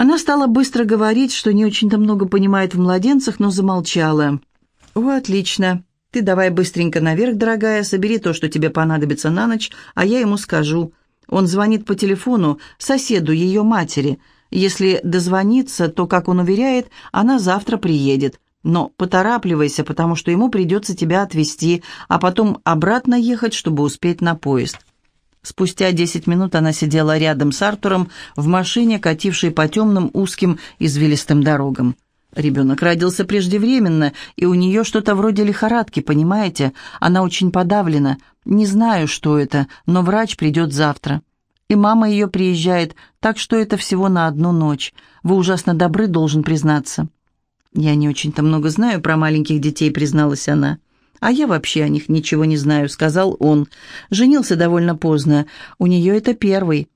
Она стала быстро говорить, что не очень-то много понимает в младенцах, но замолчала. «О, отлично. Ты давай быстренько наверх, дорогая, собери то, что тебе понадобится на ночь, а я ему скажу. Он звонит по телефону соседу ее матери. Если дозвонится, то, как он уверяет, она завтра приедет. Но поторапливайся, потому что ему придется тебя отвезти, а потом обратно ехать, чтобы успеть на поезд». Спустя десять минут она сидела рядом с Артуром в машине, катившей по темным узким извилистым дорогам. Ребенок родился преждевременно, и у нее что-то вроде лихорадки, понимаете? Она очень подавлена. Не знаю, что это, но врач придет завтра. И мама ее приезжает, так что это всего на одну ночь. Вы ужасно добры, должен признаться. «Я не очень-то много знаю про маленьких детей», — призналась она. «А я вообще о них ничего не знаю», — сказал он. «Женился довольно поздно. У нее это первый».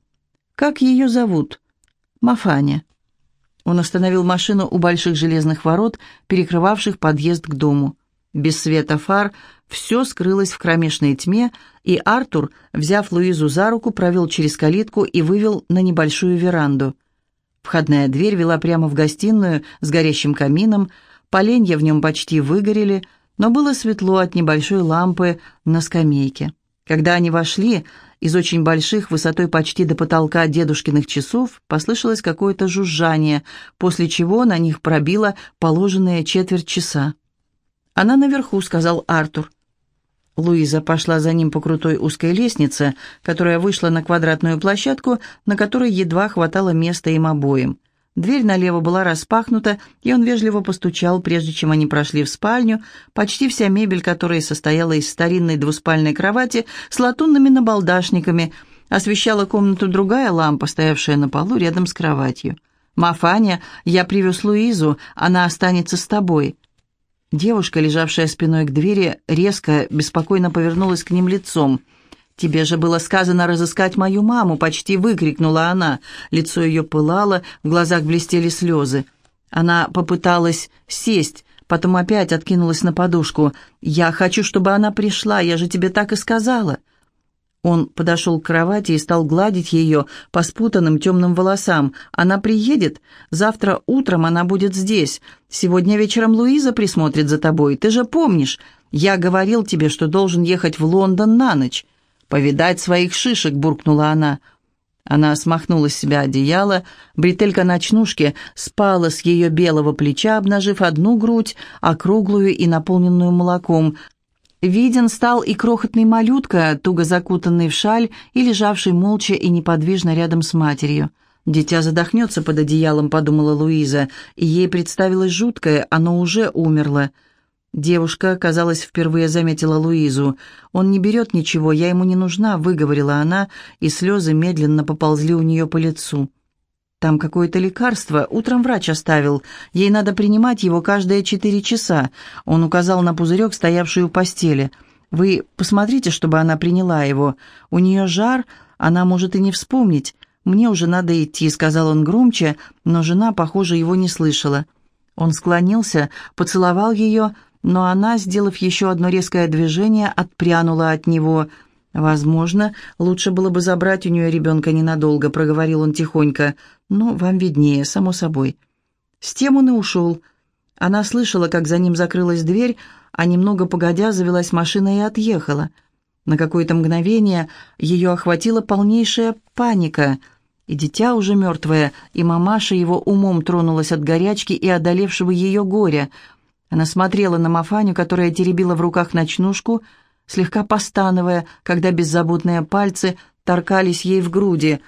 «Как ее зовут?» «Мафаня». Он остановил машину у больших железных ворот, перекрывавших подъезд к дому. Без света фар все скрылось в кромешной тьме, и Артур, взяв Луизу за руку, провел через калитку и вывел на небольшую веранду. Входная дверь вела прямо в гостиную с горящим камином, поленья в нем почти выгорели, но было светло от небольшой лампы на скамейке. Когда они вошли, из очень больших, высотой почти до потолка дедушкиных часов, послышалось какое-то жужжание, после чего на них пробило положенные четверть часа. «Она наверху», — сказал Артур. Луиза пошла за ним по крутой узкой лестнице, которая вышла на квадратную площадку, на которой едва хватало места им обоим. Дверь налево была распахнута, и он вежливо постучал, прежде чем они прошли в спальню. Почти вся мебель, которая состояла из старинной двуспальной кровати с латунными набалдашниками, освещала комнату другая лампа, стоявшая на полу рядом с кроватью. «Мафаня, я привез Луизу, она останется с тобой». Девушка, лежавшая спиной к двери, резко, беспокойно повернулась к ним лицом. «Тебе же было сказано разыскать мою маму!» — почти выкрикнула она. Лицо ее пылало, в глазах блестели слезы. Она попыталась сесть, потом опять откинулась на подушку. «Я хочу, чтобы она пришла, я же тебе так и сказала!» Он подошел к кровати и стал гладить ее по спутанным темным волосам. «Она приедет. Завтра утром она будет здесь. Сегодня вечером Луиза присмотрит за тобой. Ты же помнишь, я говорил тебе, что должен ехать в Лондон на ночь». «Повидать своих шишек», — буркнула она. Она смахнула с себя одеяло, бретелька ночнушки спала с ее белого плеча, обнажив одну грудь, округлую и наполненную молоком, Виден стал и крохотный малютка, туго закутанный в шаль и лежавший молча и неподвижно рядом с матерью. «Дитя задохнется под одеялом», — подумала Луиза, и ей представилось жуткое, оно уже умерло. Девушка, казалось, впервые заметила Луизу. «Он не берет ничего, я ему не нужна», — выговорила она, и слезы медленно поползли у нее по лицу. Там какое-то лекарство, утром врач оставил. Ей надо принимать его каждые четыре часа. Он указал на пузырек, стоявший у постели. Вы посмотрите, чтобы она приняла его. У нее жар, она может и не вспомнить. Мне уже надо идти», — сказал он громче, но жена, похоже, его не слышала. Он склонился, поцеловал ее, но она, сделав еще одно резкое движение, отпрянула от него — «Возможно, лучше было бы забрать у нее ребенка ненадолго», — проговорил он тихонько. «Но вам виднее, само собой». С тем он и ушел. Она слышала, как за ним закрылась дверь, а немного погодя завелась машина и отъехала. На какое-то мгновение ее охватила полнейшая паника. И дитя уже мертвое, и мамаша его умом тронулась от горячки и одолевшего ее горя. Она смотрела на Мафаню, которая теребила в руках ночнушку — слегка постановая, когда беззаботные пальцы торкались ей в груди.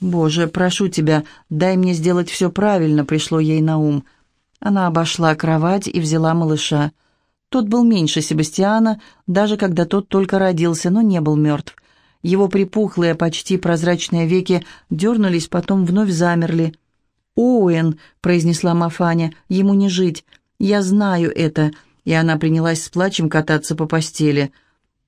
«Боже, прошу тебя, дай мне сделать все правильно», — пришло ей на ум. Она обошла кровать и взяла малыша. Тот был меньше Себастьяна, даже когда тот только родился, но не был мертв. Его припухлые, почти прозрачные веки дернулись, потом вновь замерли. «Оуэн», — произнесла Мафаня, — «ему не жить. Я знаю это». И она принялась с плачем кататься по постели.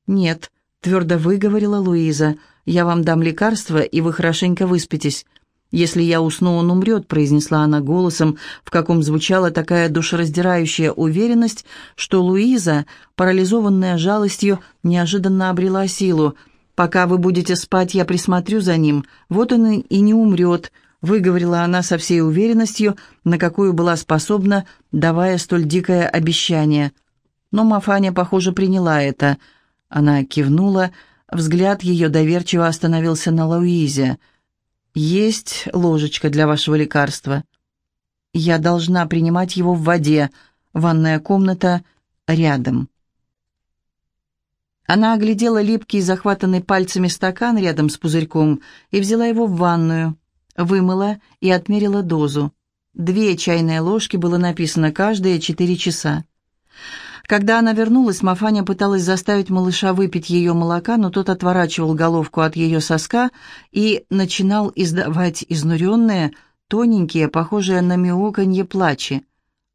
«Нет», — твердо выговорила Луиза, — «я вам дам лекарство, и вы хорошенько выспитесь». «Если я усну, он умрет», — произнесла она голосом, в каком звучала такая душераздирающая уверенность, что Луиза, парализованная жалостью, неожиданно обрела силу. «Пока вы будете спать, я присмотрю за ним. Вот он и не умрет. Выговорила она со всей уверенностью, на какую была способна, давая столь дикое обещание. Но Мафаня, похоже, приняла это. Она кивнула, взгляд ее доверчиво остановился на Луизе. «Есть ложечка для вашего лекарства. Я должна принимать его в воде. Ванная комната рядом». Она оглядела липкий, захватанный пальцами стакан рядом с пузырьком и взяла его в ванную, вымыла и отмерила дозу. Две чайные ложки было написано каждые четыре часа. Когда она вернулась, Мафаня пыталась заставить малыша выпить ее молока, но тот отворачивал головку от ее соска и начинал издавать изнуренные, тоненькие, похожие на мяуканье плачи.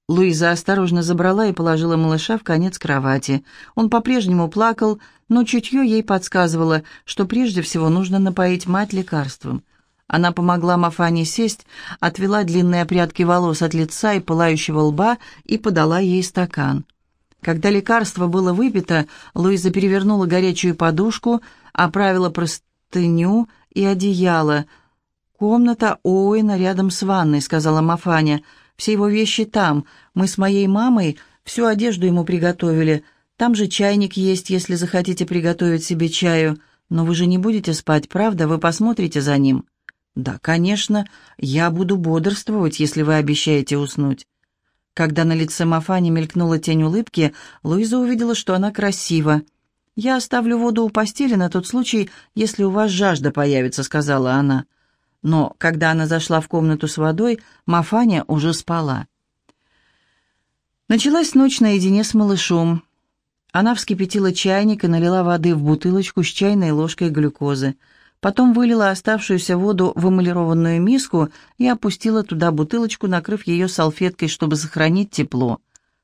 Луиза осторожно забрала и положила малыша в конец кровати. Он по-прежнему плакал, но чутье ей подсказывало, что прежде всего нужно напоить мать лекарством. Она помогла Мафане сесть, отвела длинные прядки волос от лица и пылающего лба и подала ей стакан. Когда лекарство было выпито, Луиза перевернула горячую подушку, оправила простыню и одеяло. «Комната Оуэна рядом с ванной», — сказала Мафаня, — все его вещи там. Мы с моей мамой всю одежду ему приготовили. Там же чайник есть, если захотите приготовить себе чаю. Но вы же не будете спать, правда? Вы посмотрите за ним». «Да, конечно. Я буду бодрствовать, если вы обещаете уснуть». Когда на лице Мафани мелькнула тень улыбки, Луиза увидела, что она красива. «Я оставлю воду у постели на тот случай, если у вас жажда появится», — сказала она но когда она зашла в комнату с водой, Мафаня уже спала. Началась ночь наедине с малышом. Она вскипятила чайник и налила воды в бутылочку с чайной ложкой глюкозы. Потом вылила оставшуюся воду в эмалированную миску и опустила туда бутылочку, накрыв ее салфеткой, чтобы сохранить тепло.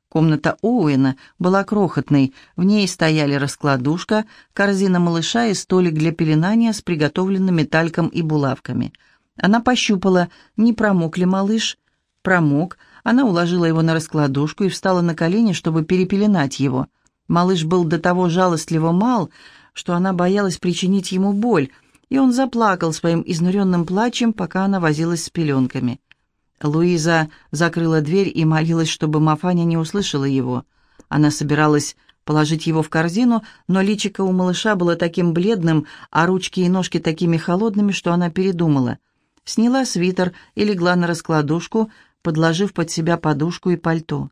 Комната Оуэна была крохотной, в ней стояли раскладушка, корзина малыша и столик для пеленания с приготовленными тальком и булавками – она пощупала, не промок ли малыш. Промок. Она уложила его на раскладушку и встала на колени, чтобы перепеленать его. Малыш был до того жалостливо мал, что она боялась причинить ему боль, и он заплакал своим изнуренным плачем, пока она возилась с пеленками. Луиза закрыла дверь и молилась, чтобы Мафаня не услышала его. Она собиралась положить его в корзину, но личико у малыша было таким бледным, а ручки и ножки такими холодными, что она передумала — сняла свитер и легла на раскладушку, подложив под себя подушку и пальто.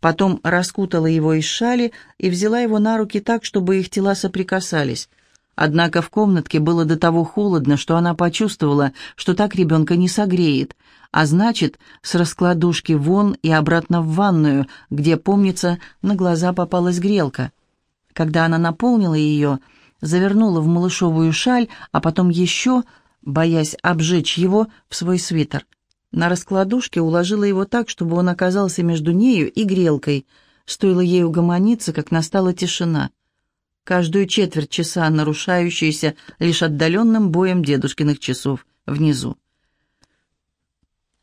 Потом раскутала его из шали и взяла его на руки так, чтобы их тела соприкасались. Однако в комнатке было до того холодно, что она почувствовала, что так ребенка не согреет, а значит, с раскладушки вон и обратно в ванную, где, помнится, на глаза попалась грелка. Когда она наполнила ее, завернула в малышовую шаль, а потом еще боясь обжечь его в свой свитер. На раскладушке уложила его так, чтобы он оказался между нею и грелкой. Стоило ей угомониться, как настала тишина. Каждую четверть часа нарушающаяся лишь отдаленным боем дедушкиных часов внизу.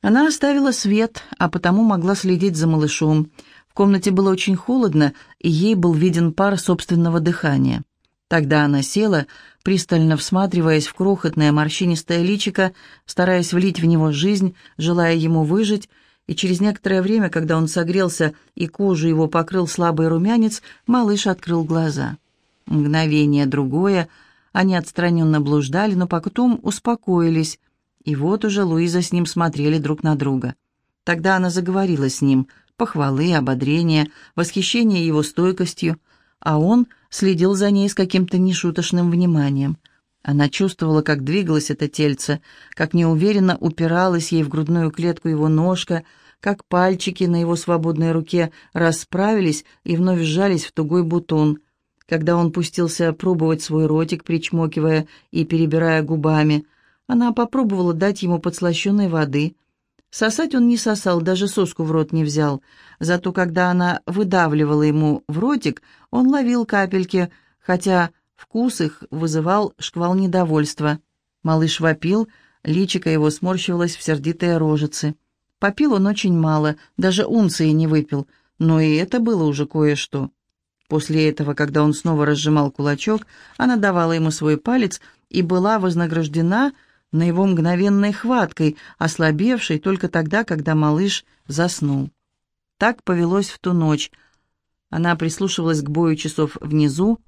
Она оставила свет, а потому могла следить за малышом. В комнате было очень холодно, и ей был виден пар собственного дыхания. Тогда она села, пристально всматриваясь в крохотное морщинистое личико, стараясь влить в него жизнь, желая ему выжить, и через некоторое время, когда он согрелся и кожу его покрыл слабый румянец, малыш открыл глаза. Мгновение другое, они отстраненно блуждали, но потом успокоились, и вот уже Луиза с ним смотрели друг на друга. Тогда она заговорила с ним, похвалы, ободрения, восхищение его стойкостью, а он следил за ней с каким-то нешуточным вниманием. Она чувствовала, как двигалось это тельце, как неуверенно упиралась ей в грудную клетку его ножка, как пальчики на его свободной руке расправились и вновь сжались в тугой бутон. Когда он пустился пробовать свой ротик, причмокивая и перебирая губами, она попробовала дать ему подслащенной воды, Сосать он не сосал, даже соску в рот не взял. Зато когда она выдавливала ему в ротик, он ловил капельки, хотя вкус их вызывал шквал недовольства. Малыш вопил, личико его сморщивалось в сердитые рожицы. Попил он очень мало, даже унции не выпил, но и это было уже кое-что. После этого, когда он снова разжимал кулачок, она давала ему свой палец и была вознаграждена на его мгновенной хваткой, ослабевшей только тогда, когда малыш заснул. Так повелось в ту ночь. Она прислушивалась к бою часов внизу.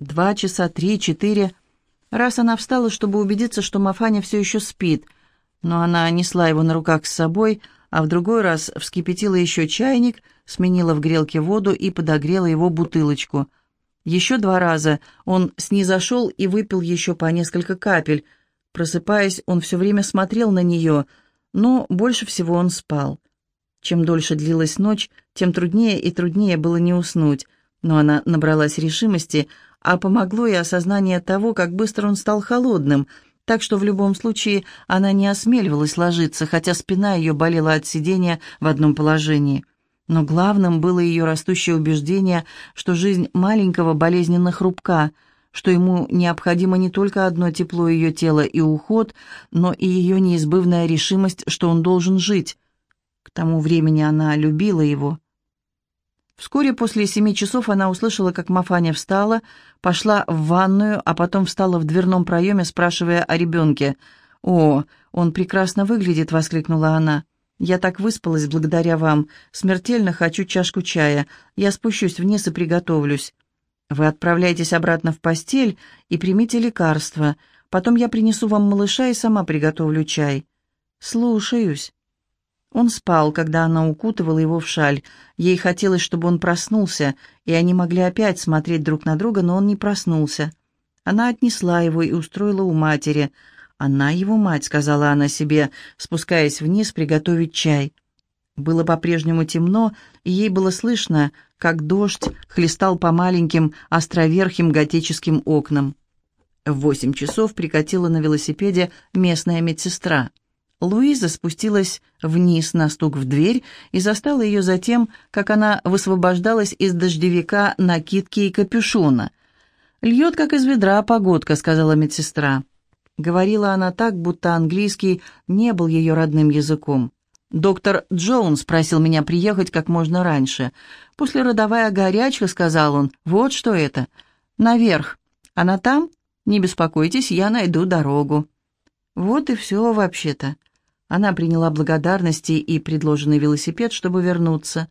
Два часа, три, четыре. Раз она встала, чтобы убедиться, что Мафаня все еще спит, но она несла его на руках с собой, а в другой раз вскипятила еще чайник, сменила в грелке воду и подогрела его бутылочку. Еще два раза он снизошел и выпил еще по несколько капель. Просыпаясь, он все время смотрел на нее, но больше всего он спал. Чем дольше длилась ночь, тем труднее и труднее было не уснуть, но она набралась решимости, а помогло и осознание того, как быстро он стал холодным, так что в любом случае она не осмеливалась ложиться, хотя спина ее болела от сидения в одном положении. Но главным было ее растущее убеждение, что жизнь маленького болезненно хрупка, что ему необходимо не только одно тепло ее тела и уход, но и ее неизбывная решимость, что он должен жить. К тому времени она любила его. Вскоре после семи часов она услышала, как Мафаня встала, пошла в ванную, а потом встала в дверном проеме, спрашивая о ребенке. «О, он прекрасно выглядит!» — воскликнула она. «Я так выспалась благодаря вам. Смертельно хочу чашку чая. Я спущусь вниз и приготовлюсь. Вы отправляйтесь обратно в постель и примите лекарство. Потом я принесу вам малыша и сама приготовлю чай». «Слушаюсь». Он спал, когда она укутывала его в шаль. Ей хотелось, чтобы он проснулся, и они могли опять смотреть друг на друга, но он не проснулся. Она отнесла его и устроила у матери – «Она его мать», — сказала она себе, спускаясь вниз приготовить чай. Было по-прежнему темно, и ей было слышно, как дождь хлестал по маленьким островерхим готическим окнам. В восемь часов прикатила на велосипеде местная медсестра. Луиза спустилась вниз на стук в дверь и застала ее за тем, как она высвобождалась из дождевика, накидки и капюшона. «Льет, как из ведра, погодка», — сказала медсестра. Говорила она так, будто английский не был ее родным языком. «Доктор Джонс просил меня приехать как можно раньше. Послеродовая горячка», — сказал он. «Вот что это. Наверх. Она там? Не беспокойтесь, я найду дорогу». Вот и все вообще-то. Она приняла благодарности и предложенный велосипед, чтобы вернуться.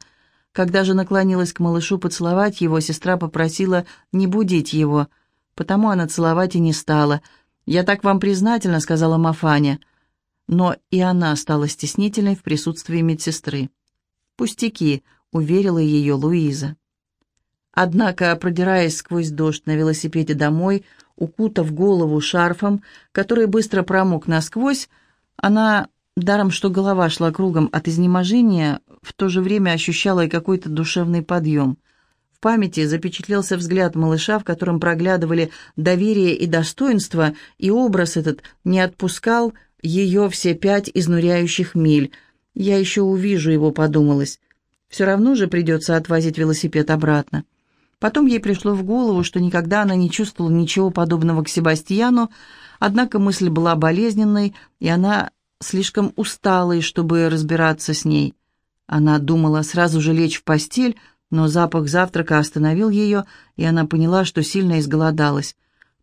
Когда же наклонилась к малышу поцеловать его, сестра попросила не будить его, потому она целовать и не стала — «Я так вам признательна», — сказала Мафаня. Но и она стала стеснительной в присутствии медсестры. «Пустяки», — уверила ее Луиза. Однако, продираясь сквозь дождь на велосипеде домой, укутав голову шарфом, который быстро промок насквозь, она, даром что голова шла кругом от изнеможения, в то же время ощущала и какой-то душевный подъем. В памяти запечатлелся взгляд малыша, в котором проглядывали доверие и достоинство, и образ этот не отпускал ее все пять изнуряющих миль. «Я еще увижу его», — подумалось. «Все равно же придется отвозить велосипед обратно». Потом ей пришло в голову, что никогда она не чувствовала ничего подобного к Себастьяну, однако мысль была болезненной, и она слишком усталой, чтобы разбираться с ней. Она думала сразу же лечь в постель, но запах завтрака остановил ее, и она поняла, что сильно изголодалась.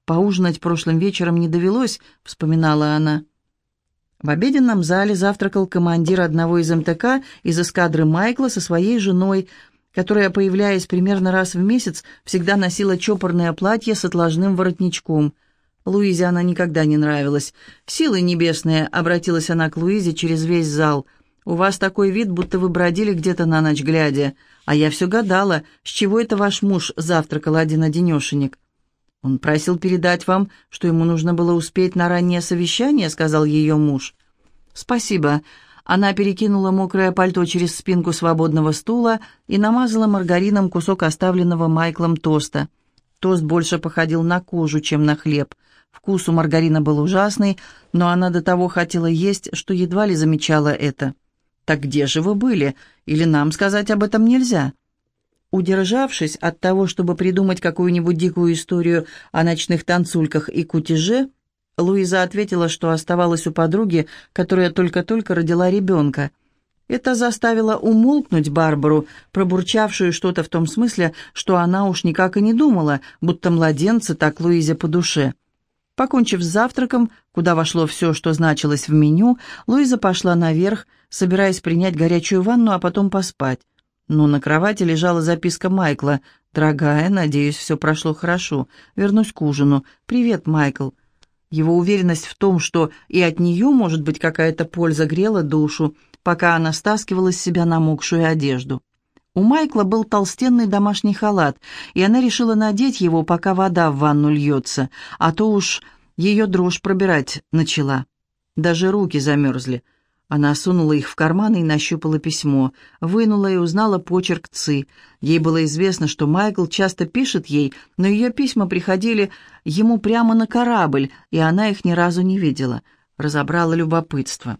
«Поужинать прошлым вечером не довелось», — вспоминала она. В обеденном зале завтракал командир одного из МТК из эскадры Майкла со своей женой, которая, появляясь примерно раз в месяц, всегда носила чопорное платье с отложным воротничком. Луизе она никогда не нравилась. «Силы небесные», — обратилась она к Луизе через весь зал, — у вас такой вид, будто вы бродили где-то на ночь глядя. А я все гадала, с чего это ваш муж завтракал один-одинешенек?» «Он просил передать вам, что ему нужно было успеть на раннее совещание», — сказал ее муж. «Спасибо». Она перекинула мокрое пальто через спинку свободного стула и намазала маргарином кусок оставленного Майклом тоста. Тост больше походил на кожу, чем на хлеб. Вкус у маргарина был ужасный, но она до того хотела есть, что едва ли замечала это. «Так где же вы были? Или нам сказать об этом нельзя?» Удержавшись от того, чтобы придумать какую-нибудь дикую историю о ночных танцульках и кутеже, Луиза ответила, что оставалась у подруги, которая только-только родила ребенка. Это заставило умолкнуть Барбару, пробурчавшую что-то в том смысле, что она уж никак и не думала, будто младенцы так Луизе по душе. Покончив с завтраком, куда вошло все, что значилось в меню, Луиза пошла наверх, собираясь принять горячую ванну, а потом поспать. Но на кровати лежала записка Майкла. «Дорогая, надеюсь, все прошло хорошо. Вернусь к ужину. Привет, Майкл». Его уверенность в том, что и от нее может быть какая-то польза, грела душу, пока она стаскивала с себя намокшую одежду. У Майкла был толстенный домашний халат, и она решила надеть его, пока вода в ванну льется, а то уж ее дрожь пробирать начала. Даже руки замерзли. Она сунула их в карман и нащупала письмо, вынула и узнала почерк Ци. Ей было известно, что Майкл часто пишет ей, но ее письма приходили ему прямо на корабль, и она их ни разу не видела. Разобрала любопытство.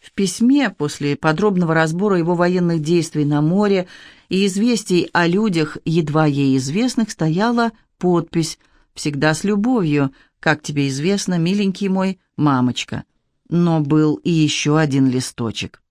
В письме, после подробного разбора его военных действий на море и известий о людях, едва ей известных, стояла подпись «Всегда с любовью, как тебе известно, миленький мой, мамочка». Но был и еще один листочек.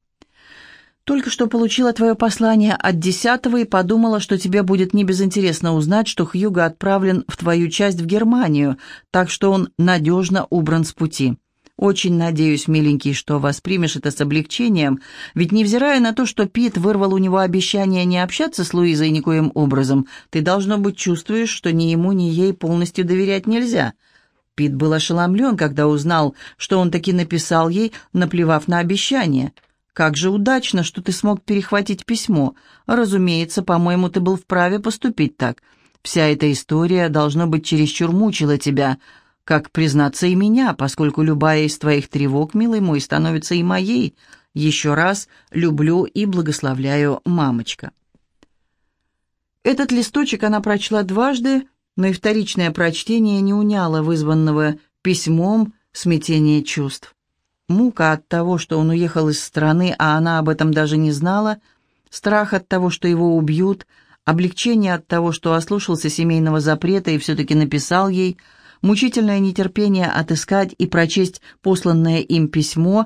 Только что получила твое послание от десятого и подумала, что тебе будет небезынтересно узнать, что Хьюго отправлен в твою часть в Германию, так что он надежно убран с пути. Очень надеюсь, миленький, что воспримешь это с облегчением, ведь невзирая на то, что Пит вырвал у него обещание не общаться с Луизой никоим образом, ты, должно быть, чувствуешь, что ни ему, ни ей полностью доверять нельзя. Пит был ошеломлен, когда узнал, что он таки написал ей, наплевав на обещание. «Как же удачно, что ты смог перехватить письмо. Разумеется, по-моему, ты был вправе поступить так. Вся эта история, должно быть, чересчур мучила тебя» как признаться и меня, поскольку любая из твоих тревог, милый мой, становится и моей. Еще раз люблю и благословляю, мамочка». Этот листочек она прочла дважды, но и вторичное прочтение не уняло вызванного письмом смятения чувств. Мука от того, что он уехал из страны, а она об этом даже не знала, страх от того, что его убьют, облегчение от того, что ослушался семейного запрета и все-таки написал ей – мучительное нетерпение отыскать и прочесть посланное им письмо,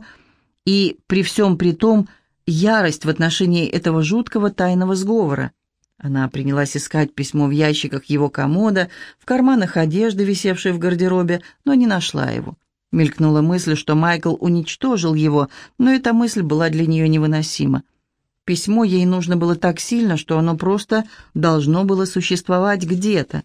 и при всем при том ярость в отношении этого жуткого тайного сговора. Она принялась искать письмо в ящиках его комода, в карманах одежды, висевшей в гардеробе, но не нашла его. Мелькнула мысль, что Майкл уничтожил его, но эта мысль была для нее невыносима. Письмо ей нужно было так сильно, что оно просто должно было существовать где-то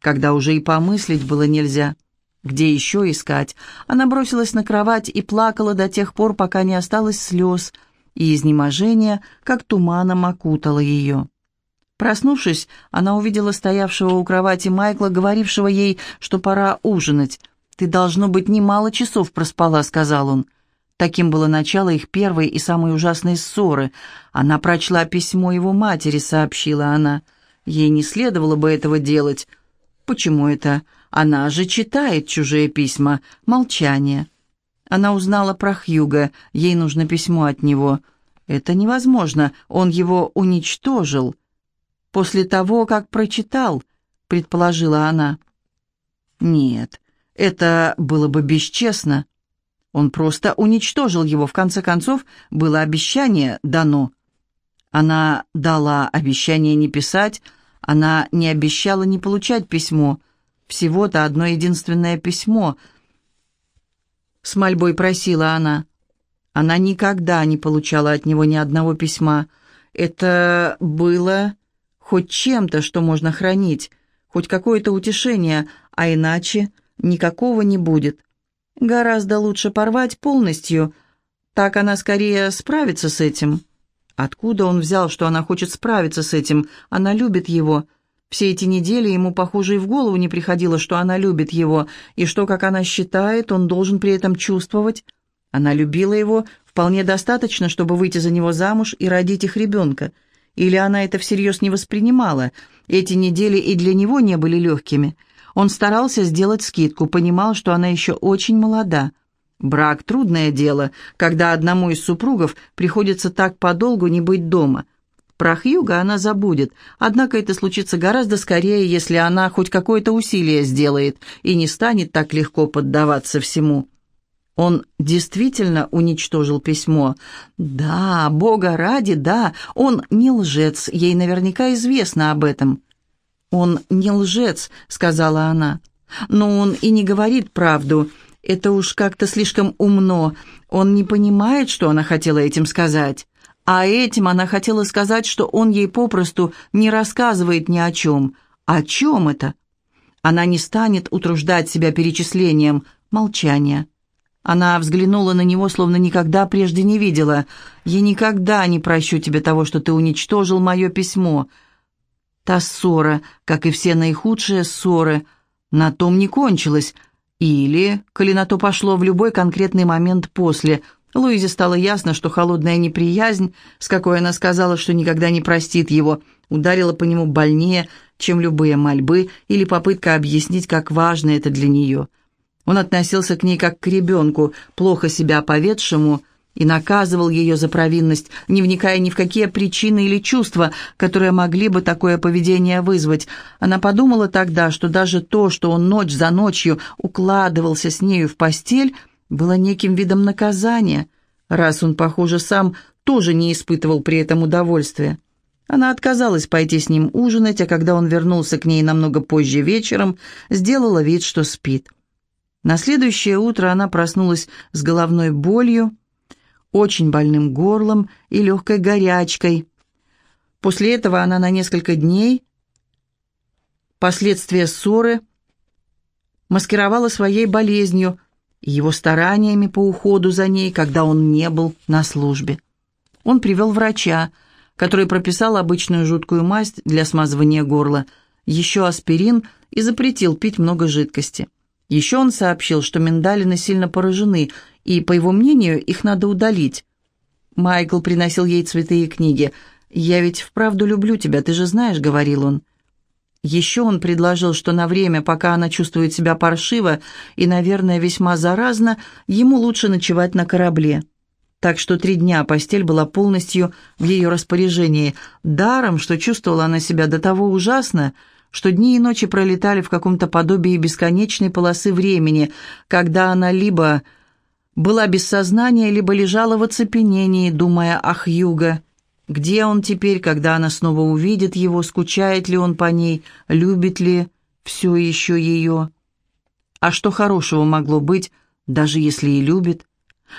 когда уже и помыслить было нельзя. Где еще искать? Она бросилась на кровать и плакала до тех пор, пока не осталось слез, и изнеможение, как туманом, окутало ее. Проснувшись, она увидела стоявшего у кровати Майкла, говорившего ей, что пора ужинать. «Ты, должно быть, немало часов проспала», — сказал он. Таким было начало их первой и самой ужасной ссоры. Она прочла письмо его матери, сообщила она. Ей не следовало бы этого делать. Почему это? Она же читает чужие письма. Молчание. Она узнала про Хьюга. Ей нужно письмо от него. Это невозможно. Он его уничтожил. После того, как прочитал, предположила она. Нет, это было бы бесчестно. Он просто уничтожил его. В конце концов, было обещание дано. Она дала обещание не писать, она не обещала не получать письмо. Всего-то одно единственное письмо. С мольбой просила она. Она никогда не получала от него ни одного письма. Это было хоть чем-то, что можно хранить, хоть какое-то утешение, а иначе никакого не будет. Гораздо лучше порвать полностью, так она скорее справится с этим. Откуда он взял, что она хочет справиться с этим? Она любит его. Все эти недели ему, похоже, и в голову не приходило, что она любит его, и что, как она считает, он должен при этом чувствовать. Она любила его вполне достаточно, чтобы выйти за него замуж и родить их ребенка. Или она это всерьез не воспринимала? Эти недели и для него не были легкими. Он старался сделать скидку, понимал, что она еще очень молода. Брак – трудное дело, когда одному из супругов приходится так подолгу не быть дома. Про Хьюга она забудет, однако это случится гораздо скорее, если она хоть какое-то усилие сделает и не станет так легко поддаваться всему. Он действительно уничтожил письмо. Да, Бога ради, да, он не лжец, ей наверняка известно об этом. «Он не лжец», — сказала она. Но он и не говорит правду. Это уж как-то слишком умно. Он не понимает, что она хотела этим сказать. А этим она хотела сказать, что он ей попросту не рассказывает ни о чем. О чем это? Она не станет утруждать себя перечислением. Молчание. Она взглянула на него, словно никогда прежде не видела. «Я никогда не прощу тебе того, что ты уничтожил мое письмо». Та ссора, как и все наихудшие ссоры, на том не кончилась. Или, коли на то пошло в любой конкретный момент после, Луизе стало ясно, что холодная неприязнь, с какой она сказала, что никогда не простит его, ударила по нему больнее, чем любые мольбы или попытка объяснить, как важно это для нее. Он относился к ней как к ребенку, плохо себя поведшему, и наказывал ее за провинность, не вникая ни в какие причины или чувства, которые могли бы такое поведение вызвать. Она подумала тогда, что даже то, что он ночь за ночью укладывался с нею в постель, было неким видом наказания, раз он, похоже, сам тоже не испытывал при этом удовольствия. Она отказалась пойти с ним ужинать, а когда он вернулся к ней намного позже вечером, сделала вид, что спит. На следующее утро она проснулась с головной болью, очень больным горлом и легкой горячкой. После этого она на несколько дней, последствия ссоры, маскировала своей болезнью и его стараниями по уходу за ней, когда он не был на службе. Он привел врача, который прописал обычную жуткую масть для смазывания горла, еще аспирин и запретил пить много жидкости. Еще он сообщил, что миндалины сильно поражены, и, по его мнению, их надо удалить. Майкл приносил ей цветы и книги. «Я ведь вправду люблю тебя, ты же знаешь», — говорил он. Еще он предложил, что на время, пока она чувствует себя паршиво и, наверное, весьма заразно, ему лучше ночевать на корабле. Так что три дня постель была полностью в ее распоряжении. Даром, что чувствовала она себя до того ужасно, что дни и ночи пролетали в каком-то подобии бесконечной полосы времени, когда она либо была без сознания, либо лежала в оцепенении, думая о Хьюго. Где он теперь, когда она снова увидит его, скучает ли он по ней, любит ли все еще ее? А что хорошего могло быть, даже если и любит?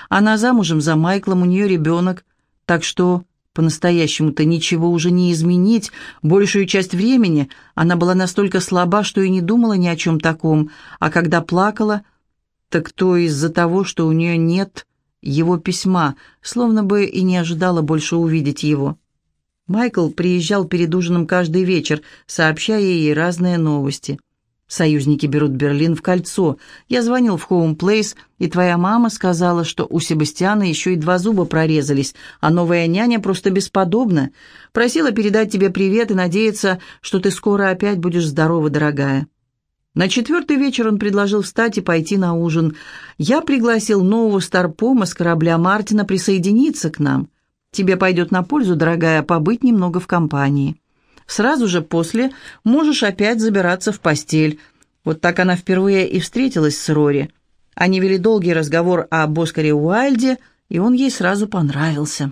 Она замужем за Майклом, у нее ребенок, так что по-настоящему-то ничего уже не изменить. Большую часть времени она была настолько слаба, что и не думала ни о чем таком, а когда плакала, так то из-за того, что у нее нет его письма, словно бы и не ожидала больше увидеть его. Майкл приезжал перед ужином каждый вечер, сообщая ей разные новости. Союзники берут Берлин в кольцо. Я звонил в Хоум Плейс, и твоя мама сказала, что у Себастьяна еще и два зуба прорезались, а новая няня просто бесподобна. Просила передать тебе привет и надеяться, что ты скоро опять будешь здорова, дорогая. На четвертый вечер он предложил встать и пойти на ужин. Я пригласил нового старпома с корабля Мартина присоединиться к нам. Тебе пойдет на пользу, дорогая, побыть немного в компании. Сразу же после можешь опять забираться в постель. Вот так она впервые и встретилась с Рори. Они вели долгий разговор о Боскаре Уайльде, и он ей сразу понравился.